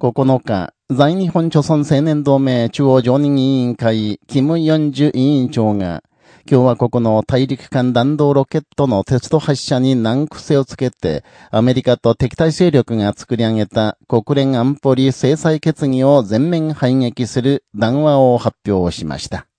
9日、在日本朝鮮青年同盟中央常任委員会、キム・ヨンジュ委員長が、共和国の大陸間弾道ロケットの鉄道発射に難癖をつけて、アメリカと敵対勢力が作り上げた国連安保理制裁決議を全面排撃する談話を発表しました。